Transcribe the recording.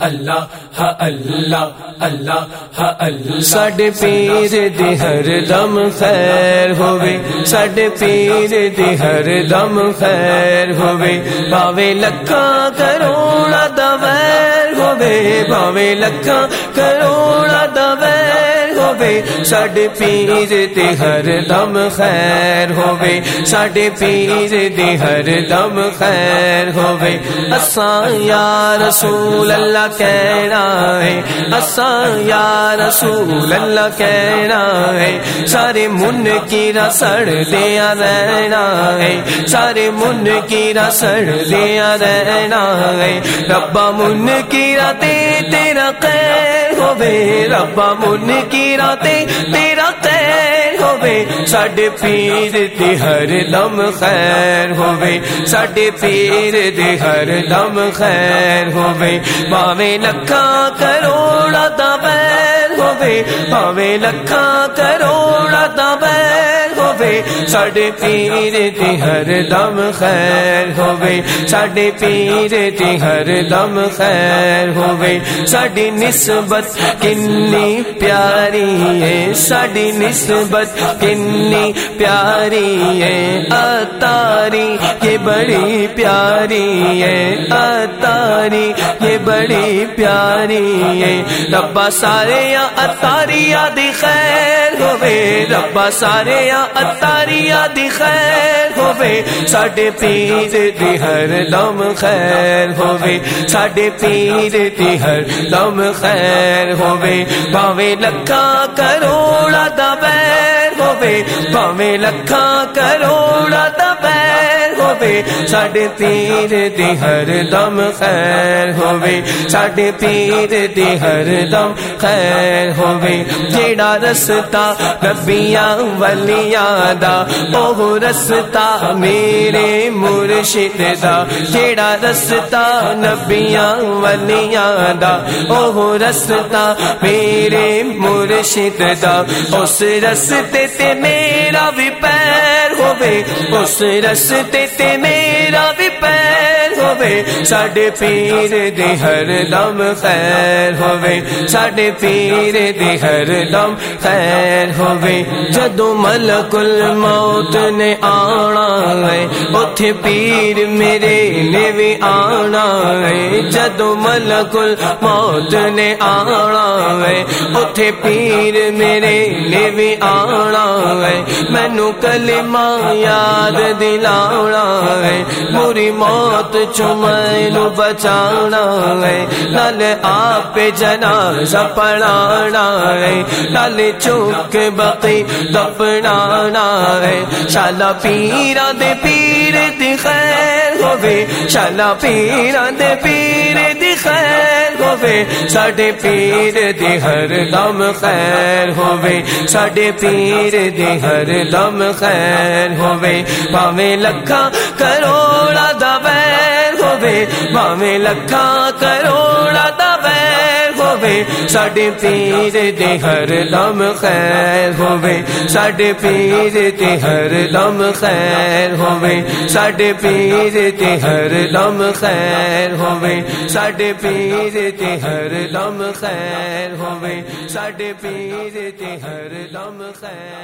اللہ اللہ اللہ اللہ ساڈے پیر دی ہر دم خیر ہوے ساڈے پیر دی ہر دم خیر ہوے باوے لکھاں کروڑا دا ویر ہوے باوے لکھاں کروڑا دا ویر ہوے ساڈے پیر دی ہر دم خیر ہوے ساڈے پیر دی ہر دم خیر ہوے اساں یا رسول اللہ کہنا ہے، اساں یا رسول اللہ کہنا ہے۔ سارے من کی رسڑ دیا رہنا ہے، سارے من کی رسڑ دیا رہنا ہے۔ ربا من کی راتے تیرا خیر ہوے ربا من کی راتے تیرا خیر ہوے ساڈے پیر دی ہر لم خیر ہوے ساڈے پیر دی ہر لم خیر ہوے پاوے لکھاں کروڑا دا بیر ہوے پاوے لکھاں کروڑا دا ساڈے پیر دی ہر دم خیر ہوے ساڈے پیر دی ہر دم خیر ہوے ساڈی نسبت کنی پیاری ہے ساڈی نسبت کنی پیاری ہے اتاری یہ بڑی پیاری ہے اتاری یہ بڑی پیاری ہے ربا سارے یا اتاریا دی خیر ہوے ربا سارے یا اتاریا دی خیر ہوے ساڈے پیر دی ہر لم خیر ہوے ساڈے پیر دی ہر لم خیر ہوے باوے لکھاں کروڑا دا بیر ہوے باوے لکھاں کروڑا دا بیر ہوے ساڈے پیر دی ہر دم خیر ہوے ساڈے پیر دی ہر دم خیر ہوے جیڑا رستا نبیاں ولیاں دا او رستا میرے مرشد دا جیڑا رستا نبیاں ولیاں دا او رستا میرے مرشد دا اس رستے تے میرا بھی پیر اس رستے تے میرا بھی ہوے ساڈے پیر دی ہر دم خیر ہوے ساڈے پیر دی ہر دم خیر ہوے جدو ملک الموت نے آنا ہے اوتھے پیر میرے نے بھی آنا ہے جدو ملک الموت نے آنا ہے اوتھے پیر میرے نے بھی آنا ہے مینو کلمہ یاد دلانا ہے بری موت چمینو بچانا ہے۔ نل آپ جنازہ پڑھانا ہے۔ نل چوک بقی دفنانا ہے۔ شالا پیرا دے پیر دی خیر ہوے شالا پیرا دے پیر دی خیر ہوے ساڈے پیر دی ہر دم خیر ہوے ساڈے پیر دی ہر دم خیر ہوے پاویں لکھا کروڑا دا بیر لکھا کروڑا دا بیر ہوے ساڈے پیر دی ہر دم خیر ہوے ساڈے پیر دی ہر دم خیر ہوے ساڈے پیر دی ہر دم خیر ہوے ساڈے پیر دی ہر دم خیر ہوے ساڈے پیر دی ہر دم خیر